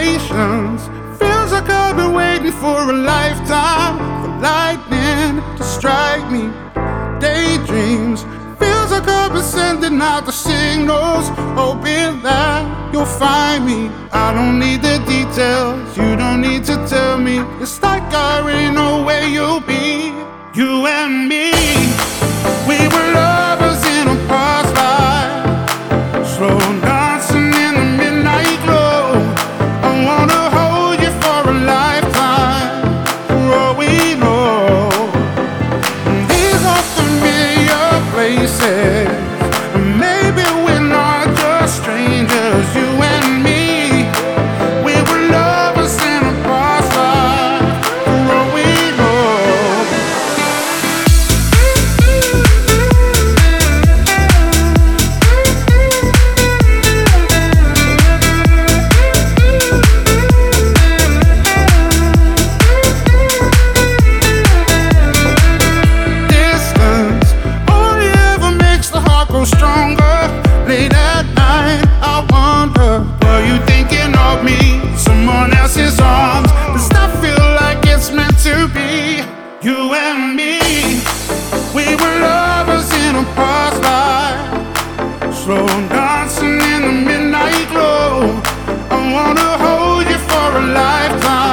constellations. Feels like I've been waiting for a lifetime for lightning to strike me. Daydreams. Feels like I've been sending out the signals, hoping that you'll find me. I don't need the details, you don't need to tell me. It's like I already know where you'll be. You and me, you and me. We were lovers in a past life, slow dancing in the midnight glow. I wanna hold you for a lifetime.